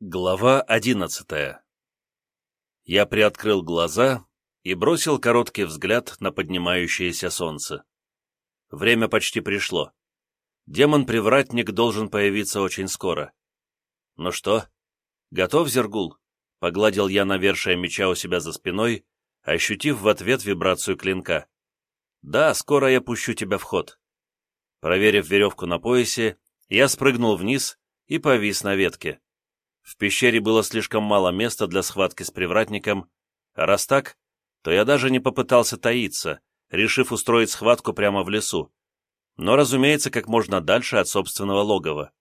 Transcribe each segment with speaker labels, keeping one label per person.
Speaker 1: Глава одиннадцатая Я приоткрыл глаза и бросил короткий взгляд на поднимающееся солнце. Время почти пришло. Демон-привратник должен появиться очень скоро. «Ну что, готов, Зергул?» — погладил я навершие меча у себя за спиной, ощутив в ответ вибрацию клинка. «Да, скоро я пущу тебя в ход». Проверив веревку на поясе, я спрыгнул вниз и повис на ветке. В пещере было слишком мало места для схватки с привратником, а раз так, то я даже не попытался таиться, решив устроить схватку прямо в лесу. Но, разумеется, как можно дальше от собственного логова.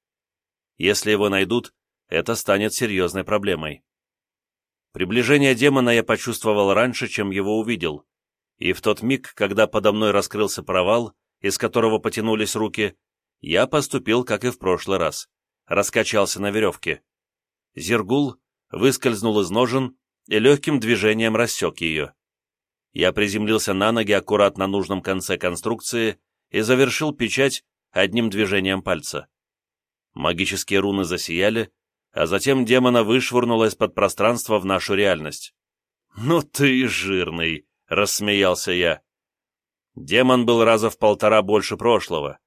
Speaker 1: Если его найдут, это станет серьезной проблемой. Приближение демона я почувствовал раньше, чем его увидел, и в тот миг, когда подо мной раскрылся провал, из которого потянулись руки, я поступил, как и в прошлый раз, раскачался на веревке. Зергул выскользнул из ножен и легким движением рассек ее. Я приземлился на ноги аккуратно на нужном конце конструкции и завершил печать одним движением пальца. Магические руны засияли, а затем демона вышвырнуло из-под пространства в нашу реальность. «Ну ты жирный!» — рассмеялся я. Демон был раза в полтора больше прошлого.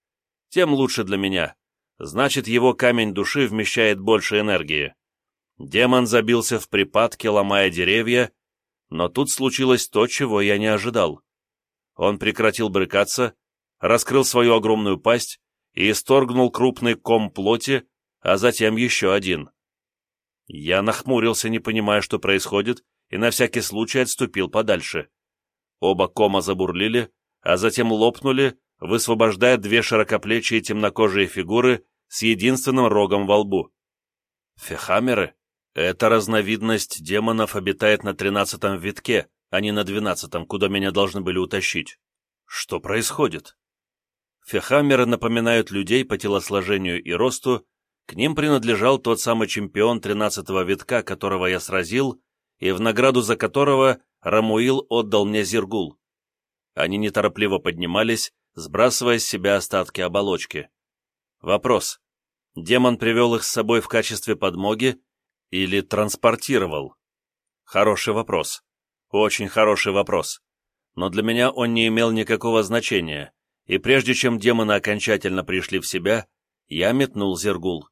Speaker 1: Тем лучше для меня. Значит, его камень души вмещает больше энергии. Демон забился в припадке, ломая деревья, но тут случилось то, чего я не ожидал. Он прекратил брыкаться, раскрыл свою огромную пасть и исторгнул крупный ком плоти, а затем еще один. Я нахмурился, не понимая, что происходит, и на всякий случай отступил подальше. Оба кома забурлили, а затем лопнули, высвобождая две широкоплечие темнокожие фигуры с единственным рогом во лбу. Фехамеры? Эта разновидность демонов обитает на тринадцатом витке, а не на двенадцатом, куда меня должны были утащить. Что происходит? Фехамеры напоминают людей по телосложению и росту, к ним принадлежал тот самый чемпион тринадцатого витка, которого я сразил, и в награду за которого Рамуил отдал мне Зиргул. Они неторопливо поднимались, сбрасывая с себя остатки оболочки. Вопрос. Демон привел их с собой в качестве подмоги или транспортировал? Хороший вопрос. Очень хороший вопрос. Но для меня он не имел никакого значения, и прежде чем демоны окончательно пришли в себя, я метнул зергул.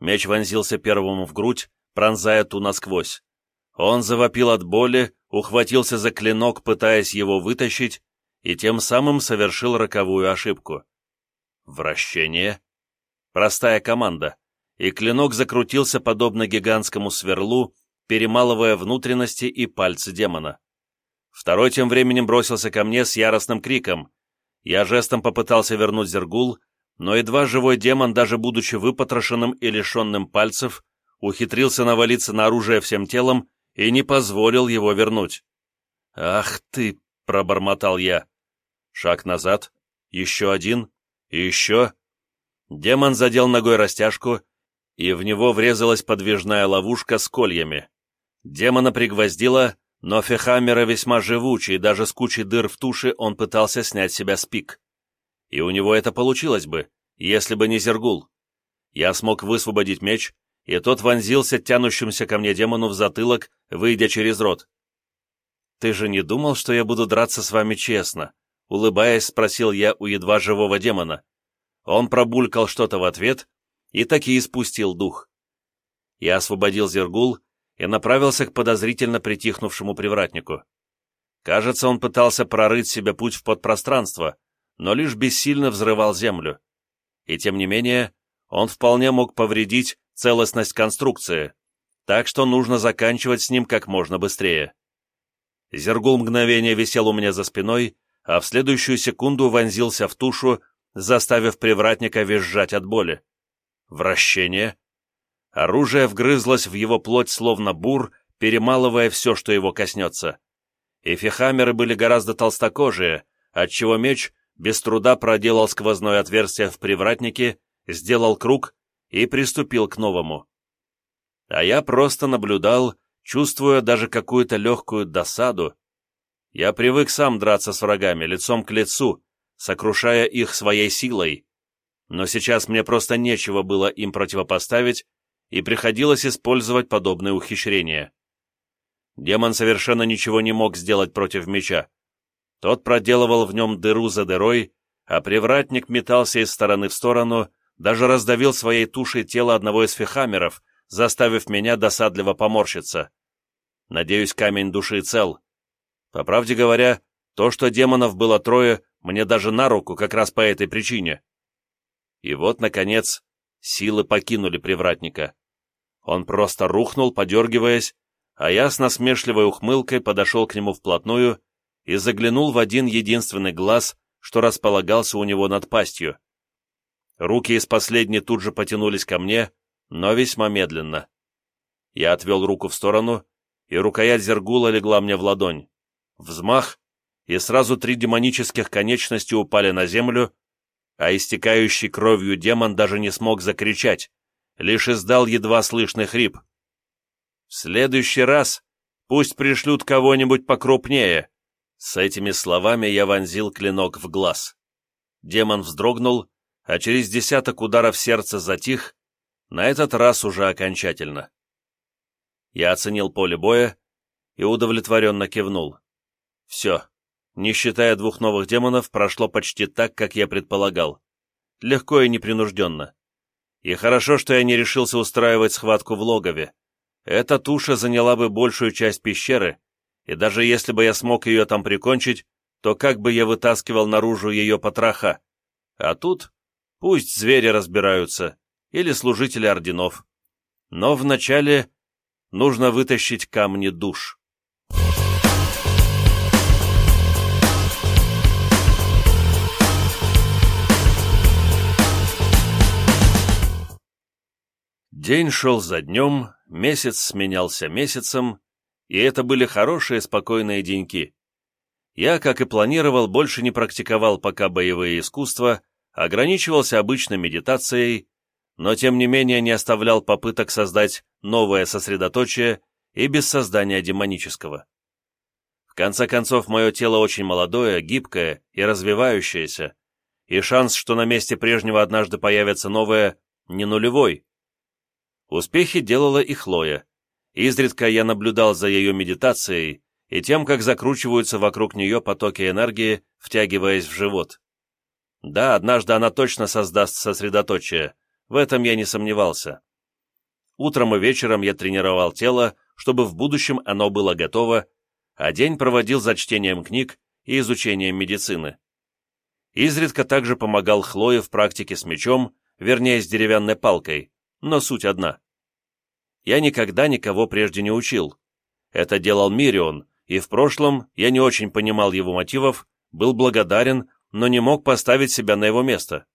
Speaker 1: Меч вонзился первому в грудь, пронзая ту насквозь. Он завопил от боли, ухватился за клинок, пытаясь его вытащить, и тем самым совершил роковую ошибку. Вращение. Простая команда и клинок закрутился подобно гигантскому сверлу, перемалывая внутренности и пальцы демона. Второй тем временем бросился ко мне с яростным криком. Я жестом попытался вернуть Зергул, но едва живой демон, даже будучи выпотрошенным и лишенным пальцев, ухитрился навалиться на оружие всем телом и не позволил его вернуть. «Ах ты!» — пробормотал я. Шаг назад, еще один, и еще. Демон задел ногой растяжку, и в него врезалась подвижная ловушка с кольями. Демона пригвоздило, но Фехаммера весьма живучий, даже с кучей дыр в туше он пытался снять себя с пик. И у него это получилось бы, если бы не Зергул. Я смог высвободить меч, и тот вонзился тянущимся ко мне демону в затылок, выйдя через рот. «Ты же не думал, что я буду драться с вами честно?» Улыбаясь, спросил я у едва живого демона. Он пробулькал что-то в ответ, и таки испустил дух. Я освободил Зергул и направился к подозрительно притихнувшему привратнику. Кажется, он пытался прорыть себе путь в подпространство, но лишь бессильно взрывал землю. И тем не менее, он вполне мог повредить целостность конструкции, так что нужно заканчивать с ним как можно быстрее. Зергул мгновение висел у меня за спиной, а в следующую секунду вонзился в тушу, заставив привратника визжать от боли. Вращение. Оружие вгрызлось в его плоть словно бур, перемалывая все, что его коснется. И были гораздо толстокожие, отчего меч без труда проделал сквозное отверстие в привратнике, сделал круг и приступил к новому. А я просто наблюдал, чувствуя даже какую-то легкую досаду. Я привык сам драться с врагами, лицом к лицу, сокрушая их своей силой, но сейчас мне просто нечего было им противопоставить, и приходилось использовать подобные ухищрения. Демон совершенно ничего не мог сделать против меча. Тот проделывал в нем дыру за дырой, а привратник метался из стороны в сторону, даже раздавил своей тушей тело одного из фехамеров, заставив меня досадливо поморщиться. Надеюсь, камень души цел. По правде говоря, то, что демонов было трое, мне даже на руку как раз по этой причине. И вот, наконец, силы покинули привратника. Он просто рухнул, подергиваясь, а я с насмешливой ухмылкой подошел к нему вплотную и заглянул в один единственный глаз, что располагался у него над пастью. Руки из последней тут же потянулись ко мне, но весьма медленно. Я отвел руку в сторону, и рукоять зергула легла мне в ладонь. Взмах, и сразу три демонических конечности упали на землю, а истекающий кровью демон даже не смог закричать, лишь издал едва слышный хрип. «В следующий раз пусть пришлют кого-нибудь покрупнее!» С этими словами я вонзил клинок в глаз. Демон вздрогнул, а через десяток ударов сердца затих, на этот раз уже окончательно. Я оценил поле боя и удовлетворенно кивнул. Все, не считая двух новых демонов, прошло почти так, как я предполагал. Легко и непринужденно. И хорошо, что я не решился устраивать схватку в логове. Эта туша заняла бы большую часть пещеры, и даже если бы я смог ее там прикончить, то как бы я вытаскивал наружу ее потроха? А тут пусть звери разбираются, или служители орденов. Но вначале нужно вытащить камни душ. День шел за днем, месяц сменялся месяцем, и это были хорошие спокойные деньки. Я, как и планировал, больше не практиковал пока боевые искусства, ограничивался обычной медитацией, но тем не менее не оставлял попыток создать новое сосредоточие и без создания демонического. В конце концов, мое тело очень молодое, гибкое и развивающееся, и шанс, что на месте прежнего однажды появится новое, не нулевой. Успехи делала и Хлоя. Изредка я наблюдал за ее медитацией и тем, как закручиваются вокруг нее потоки энергии, втягиваясь в живот. Да, однажды она точно создаст сосредоточие, в этом я не сомневался. Утром и вечером я тренировал тело, чтобы в будущем оно было готово, а день проводил за чтением книг и изучением медицины. Изредка также помогал Хлое в практике с мечом, вернее, с деревянной палкой, но суть одна. Я никогда никого прежде не учил. Это делал Мирион, и в прошлом я не очень понимал его мотивов, был благодарен, но не мог поставить себя на его место.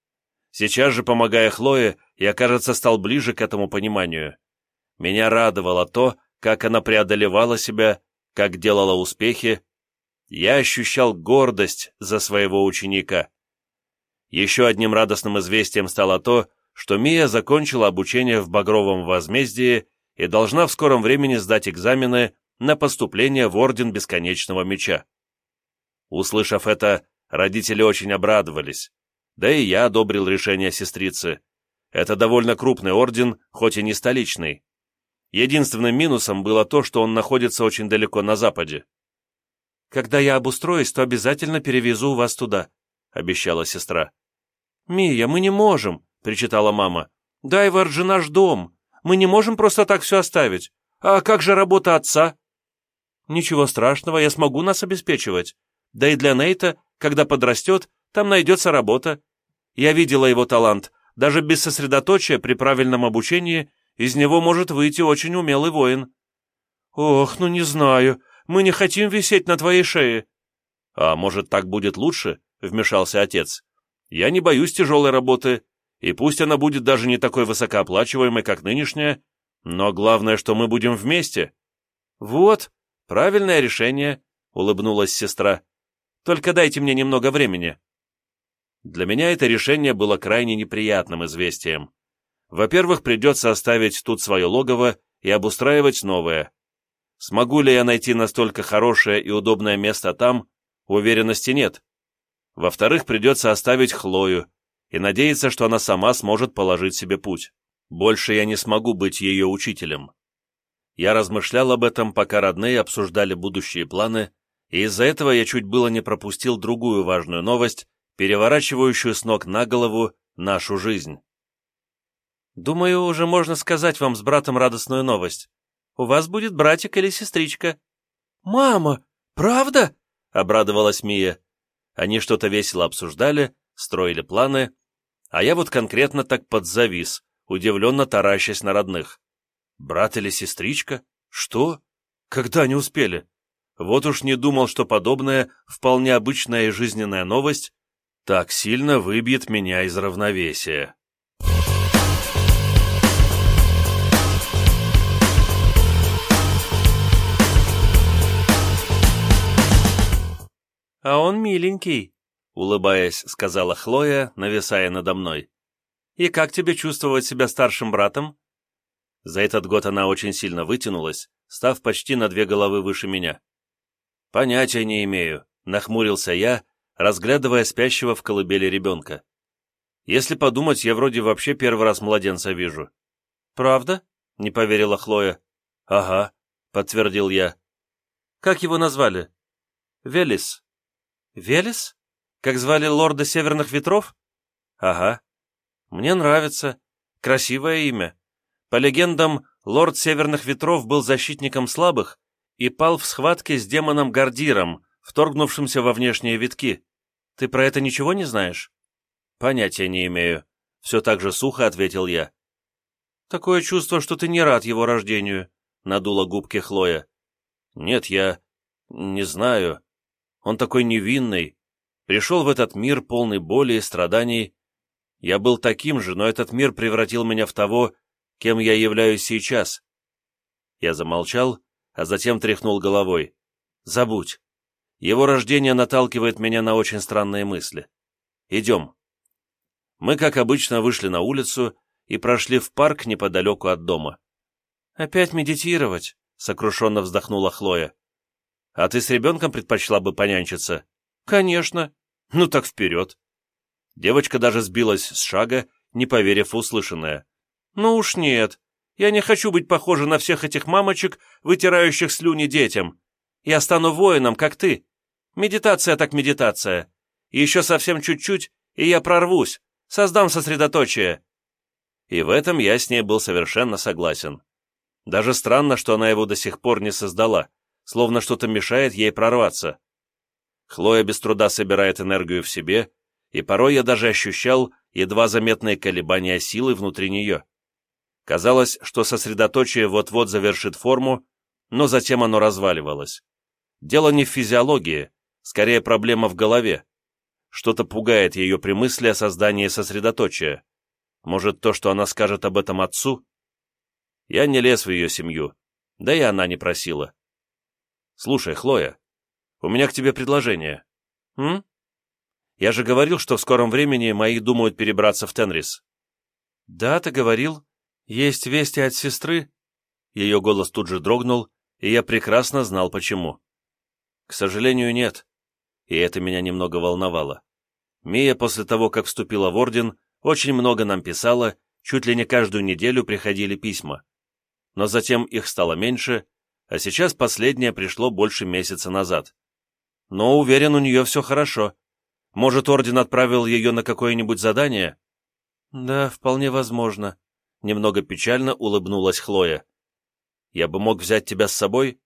Speaker 1: Сейчас же, помогая Хлое, я, кажется, стал ближе к этому пониманию. Меня радовало то, как она преодолевала себя, как делала успехи. Я ощущал гордость за своего ученика. Еще одним радостным известием стало то, что Мия закончила обучение в Багровом возмездии и должна в скором времени сдать экзамены на поступление в Орден Бесконечного Меча. Услышав это, родители очень обрадовались. Да и я одобрил решение сестрицы. Это довольно крупный орден, хоть и не столичный. Единственным минусом было то, что он находится очень далеко на западе. «Когда я обустроюсь, то обязательно перевезу вас туда», — обещала сестра. «Мия, мы не можем», — причитала мама. «Дайвард же наш дом. Мы не можем просто так все оставить. А как же работа отца?» «Ничего страшного, я смогу нас обеспечивать. Да и для Нейта, когда подрастет, там найдется работа. Я видела его талант. Даже без сосредоточия при правильном обучении из него может выйти очень умелый воин». «Ох, ну не знаю. Мы не хотим висеть на твоей шее». «А может, так будет лучше?» — вмешался отец. «Я не боюсь тяжелой работы и пусть она будет даже не такой высокооплачиваемой, как нынешняя, но главное, что мы будем вместе». «Вот, правильное решение», — улыбнулась сестра. «Только дайте мне немного времени». Для меня это решение было крайне неприятным известием. Во-первых, придется оставить тут свое логово и обустраивать новое. Смогу ли я найти настолько хорошее и удобное место там, уверенности нет. Во-вторых, придется оставить Хлою, и надеяться, что она сама сможет положить себе путь. Больше я не смогу быть ее учителем. Я размышлял об этом, пока родные обсуждали будущие планы, и из-за этого я чуть было не пропустил другую важную новость, переворачивающую с ног на голову нашу жизнь. «Думаю, уже можно сказать вам с братом радостную новость. У вас будет братик или сестричка».
Speaker 2: «Мама, правда?»
Speaker 1: — обрадовалась Мия. Они что-то весело обсуждали, строили планы, а я вот конкретно так подзавис, удивленно таращась на родных. Брат или сестричка? Что? Когда они успели? Вот уж не думал, что подобная, вполне обычная и жизненная новость так сильно выбьет меня из равновесия.
Speaker 2: «А он миленький», — улыбаясь, сказала Хлоя, нависая надо мной. «И как тебе чувствовать себя старшим братом?»
Speaker 1: За этот год она очень сильно вытянулась, став почти на две головы выше меня. «Понятия не имею», — нахмурился я, разглядывая спящего в колыбели ребенка. «Если подумать, я вроде вообще первый раз младенца вижу».
Speaker 2: «Правда?» — не поверила Хлоя.
Speaker 1: «Ага», — подтвердил я.
Speaker 2: «Как его назвали?»
Speaker 1: «Велес».
Speaker 2: «Велес? Как звали лорда Северных Ветров?»
Speaker 1: «Ага».
Speaker 2: «Мне нравится. Красивое имя. По легендам, лорд Северных Ветров был защитником слабых и пал в схватке с демоном Гордиром, вторгнувшимся во внешние витки. Ты про это ничего не знаешь?»
Speaker 1: «Понятия не имею», — все так же сухо ответил я.
Speaker 2: «Такое чувство, что ты не рад его рождению», — надула губки Хлоя.
Speaker 1: «Нет, я... не знаю. Он такой невинный. Пришел в этот мир полный боли и страданий. Я был таким же, но этот мир превратил меня в того, кем я являюсь сейчас». Я замолчал, а затем тряхнул головой. «Забудь. Его рождение наталкивает меня на очень странные мысли. Идем». Мы, как обычно, вышли на улицу и прошли в парк неподалеку от дома.
Speaker 2: «Опять медитировать», — сокрушенно вздохнула Хлоя.
Speaker 1: «А ты с ребенком предпочла бы понянчиться?»
Speaker 2: «Конечно».
Speaker 1: «Ну так вперед». Девочка даже сбилась с шага, не поверив услышанное.
Speaker 2: «Ну уж нет. Я не хочу быть похожа на всех этих мамочек, вытирающих слюни детям. Я стану воином, как ты. Медитация так медитация. Еще совсем чуть-чуть, и я прорвусь, создам сосредоточие».
Speaker 1: И в этом я с ней был совершенно согласен. Даже странно, что она его до сих пор не создала, словно что-то мешает ей прорваться. Хлоя без труда собирает энергию в себе, и порой я даже ощущал едва заметные колебания силы внутри нее. Казалось, что сосредоточие вот-вот завершит форму, но затем оно разваливалось. Дело не в физиологии, скорее проблема в голове. Что-то пугает ее при мысли о создании сосредоточия. Может, то, что она скажет об этом отцу? Я не лез в ее семью, да и она не просила. Слушай, Хлоя, у меня к тебе предложение.
Speaker 2: М?
Speaker 1: Я же говорил, что в скором времени мои думают перебраться в Тенрис.
Speaker 2: Да, ты говорил, «Есть вести от сестры?»
Speaker 1: Ее голос тут же дрогнул, и я прекрасно знал, почему. К сожалению, нет. И это меня немного волновало. Мия после того, как вступила в Орден, очень много нам писала, чуть ли не каждую неделю приходили письма. Но затем их стало меньше, а сейчас последнее пришло больше месяца назад. Но, уверен, у нее все хорошо. Может, Орден отправил ее на какое-нибудь задание?
Speaker 2: Да, вполне возможно.
Speaker 1: Немного печально улыбнулась Хлоя. «Я бы мог взять тебя с собой?»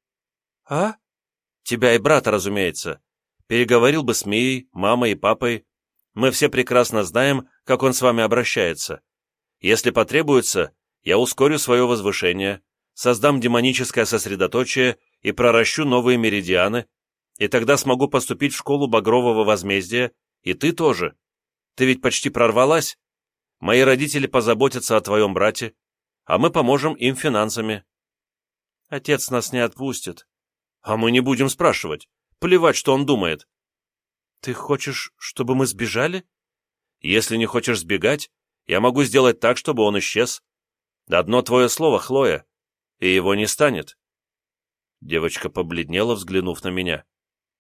Speaker 2: «А?»
Speaker 1: «Тебя и брата, разумеется. Переговорил бы с Мией, мамой и папой. Мы все прекрасно знаем, как он с вами обращается. Если потребуется, я ускорю свое возвышение, создам демоническое сосредоточие и проращу новые меридианы, и тогда смогу поступить в школу Багрового возмездия, и ты тоже. Ты ведь почти прорвалась?» Мои родители позаботятся о твоем брате, а мы поможем им финансами.
Speaker 2: Отец нас не отпустит.
Speaker 1: А мы не будем спрашивать. Плевать, что он думает.
Speaker 2: Ты хочешь, чтобы мы сбежали?
Speaker 1: Если не хочешь сбегать, я могу сделать так, чтобы он исчез. Одно твое слово, Хлоя, и его не станет. Девочка побледнела, взглянув на меня.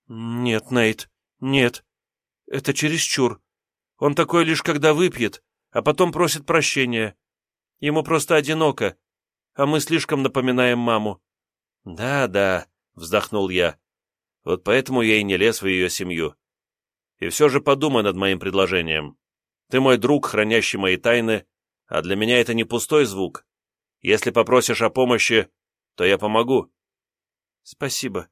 Speaker 2: «Нет, Нейт, нет. Это чересчур. Он такой лишь, когда выпьет, а потом просит прощения. Ему просто одиноко, а мы слишком напоминаем маму». «Да-да», — вздохнул я. «Вот поэтому я и не лез в ее семью. И все же подумай над моим предложением. Ты мой друг, хранящий мои тайны, а для меня это не пустой звук. Если попросишь о помощи, то я помогу». «Спасибо.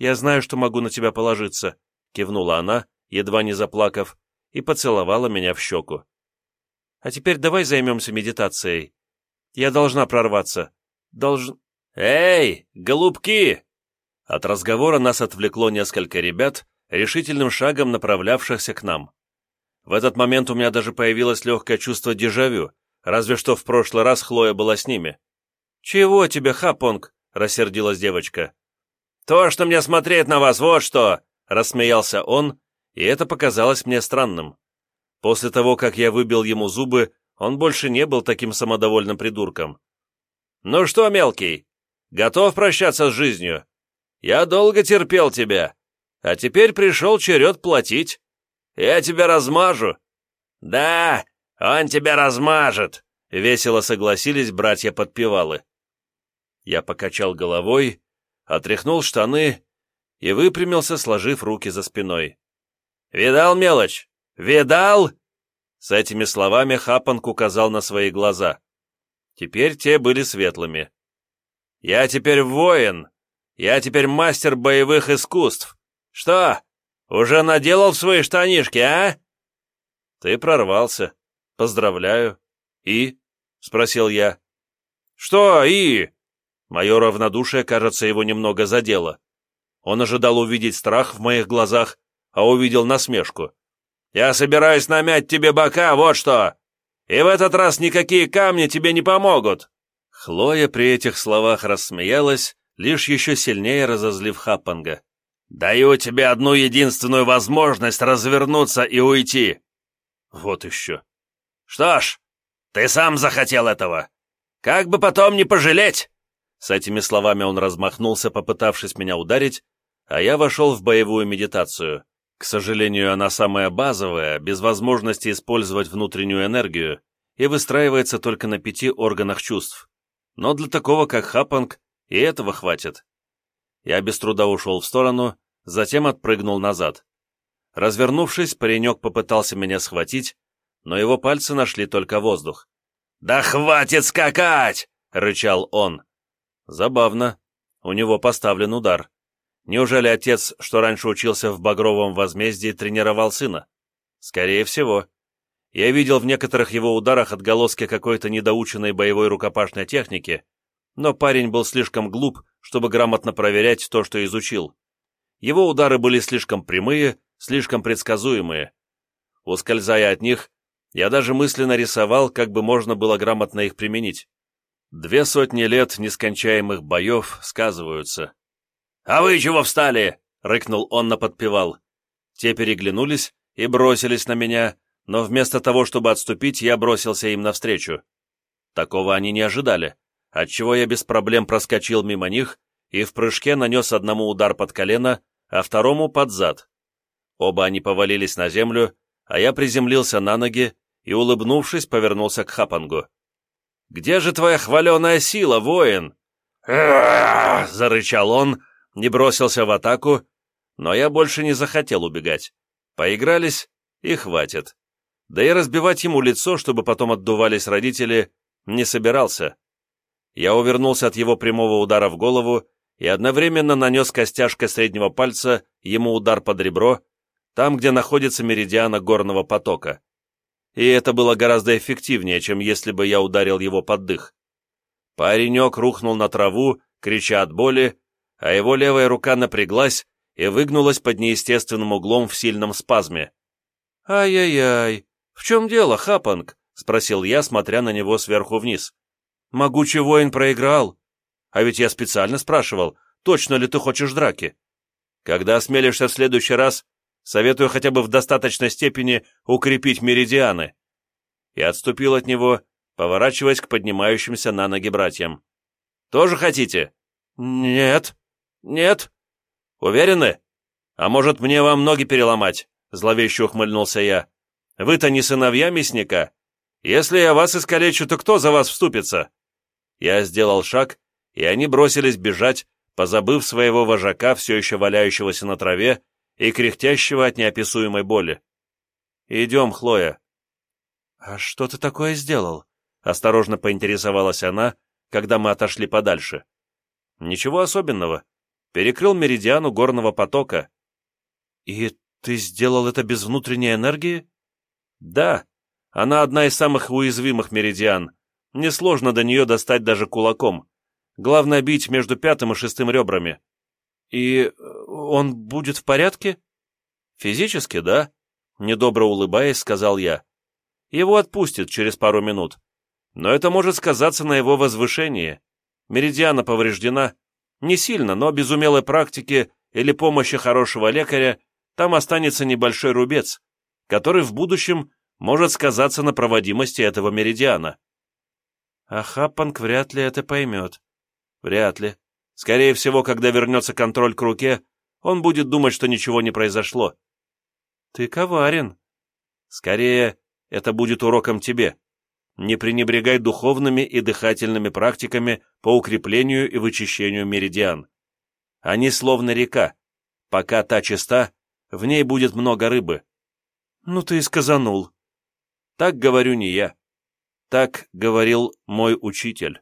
Speaker 2: Я знаю, что могу на тебя положиться», — кивнула она, едва не заплакав, и поцеловала меня в щеку. «А теперь давай займемся медитацией. Я должна прорваться. Долж...»
Speaker 1: «Эй, голубки!» От разговора нас отвлекло несколько ребят, решительным шагом направлявшихся к нам. В этот момент у меня даже появилось легкое чувство дежавю, разве что в прошлый раз Хлоя была с ними.
Speaker 2: «Чего тебе, Хапонг?» — рассердилась девочка.
Speaker 1: «То, что мне смотреть на вас, вот что!» — рассмеялся он, и это показалось мне странным. После того, как я выбил ему зубы, он больше не был таким самодовольным придурком. «Ну что, мелкий, готов прощаться с жизнью? Я долго терпел тебя, а теперь пришел черед платить. Я тебя размажу». «Да, он тебя размажет», — весело согласились братья-подпевалы. Я покачал головой, отряхнул штаны и выпрямился, сложив руки за спиной. «Видал мелочь? Видал?» С этими словами Хапанг указал на свои глаза. Теперь те были светлыми. «Я теперь воин! Я теперь мастер боевых искусств! Что, уже наделал свои штанишки, а?» «Ты прорвался. Поздравляю. И?» — спросил я.
Speaker 2: «Что «и»?»
Speaker 1: Мое равнодушие, кажется, его немного задело. Он ожидал увидеть страх в моих глазах, а увидел насмешку. «Я собираюсь намять тебе бока, вот что! И в этот раз никакие камни тебе не помогут!» Хлоя при этих словах рассмеялась, лишь еще сильнее разозлив Хаппанга. «Даю тебе одну единственную возможность развернуться и уйти!» «Вот еще!» «Что ж, ты сам захотел этого! Как бы потом не пожалеть!» С этими словами он размахнулся, попытавшись меня ударить, а я вошел в боевую медитацию. К сожалению, она самая базовая, без возможности использовать внутреннюю энергию, и выстраивается только на пяти органах чувств. Но для такого, как Хапанг, и этого хватит. Я без труда ушел в сторону, затем отпрыгнул назад. Развернувшись, паренек попытался меня схватить, но его пальцы нашли только воздух. «Да хватит скакать!» — рычал он. Забавно. У него поставлен удар. Неужели отец, что раньше учился в Багровом возмездии, тренировал сына? Скорее всего. Я видел в некоторых его ударах отголоски какой-то недоученной боевой рукопашной техники, но парень был слишком глуп, чтобы грамотно проверять то, что изучил. Его удары были слишком прямые, слишком предсказуемые. Ускользая от них, я даже мысленно рисовал, как бы можно было грамотно их применить. Две сотни лет нескончаемых боев сказываются. «А вы чего встали?» — рыкнул он на подпевал. Те переглянулись и бросились на меня, но вместо того, чтобы отступить, я бросился им навстречу. Такого они не ожидали, отчего я без проблем проскочил мимо них и в прыжке нанес одному удар под колено, а второму под зад. Оба они повалились на землю, а я приземлился на ноги и, улыбнувшись, повернулся к Хапангу. «Где же твоя хваленая сила, воин?» зарычал он, не бросился в атаку, но я больше не захотел убегать. Поигрались, и хватит. Да и разбивать ему лицо, чтобы потом отдувались родители, не собирался. Я увернулся от его прямого удара в голову и одновременно нанес костяшкой среднего пальца ему удар под ребро, там, где находится меридиана горного потока. И это было гораздо эффективнее, чем если бы я ударил его под дых. Паренек рухнул на траву, крича от боли, а его левая рука напряглась и выгнулась под неестественным углом в сильном спазме. «Ай-яй-яй, в чем дело, Хапанг?» — спросил я, смотря на него сверху вниз. «Могучий воин проиграл. А ведь я специально спрашивал, точно ли ты хочешь драки. Когда осмелишься в следующий раз, советую хотя бы в достаточной степени укрепить меридианы». И отступил от него, поворачиваясь к поднимающимся на ноги братьям. «Тоже хотите?» «Нет», «Нет». «Уверены? А может, мне вам ноги переломать?» Зловеще ухмыльнулся я. «Вы-то не сыновья мясника?
Speaker 2: Если я вас искалечу, то кто за вас вступится?» Я сделал шаг, и они бросились бежать, позабыв своего вожака, все еще валяющегося на траве и кряхтящего от неописуемой боли. «Идем, Хлоя». «А что ты такое сделал?» — осторожно поинтересовалась она, когда мы отошли подальше. «Ничего особенного. Перекрыл меридиану горного потока». «И ты сделал это без внутренней энергии?» «Да. Она одна из самых уязвимых меридиан. Несложно до нее достать даже кулаком. Главное бить между пятым и шестым ребрами». «И он будет в порядке?» «Физически, да», — недобро улыбаясь, сказал я. «Его отпустят через пару минут. Но это может сказаться на его возвышении. Меридиана повреждена. Не сильно, но без умелой практики или помощи хорошего лекаря там останется небольшой рубец, который в будущем может сказаться на проводимости этого меридиана. А Хаппанг вряд ли это поймет. Вряд ли. Скорее всего, когда вернется контроль к руке, он будет думать, что ничего не произошло. Ты коварен. Скорее, это будет уроком тебе. Не пренебрегай духовными и дыхательными практиками по укреплению и вычищению меридиан. Они словно река. Пока та чиста, в ней будет много рыбы. Ну ты и сказанул. Так говорю не я. Так говорил мой учитель.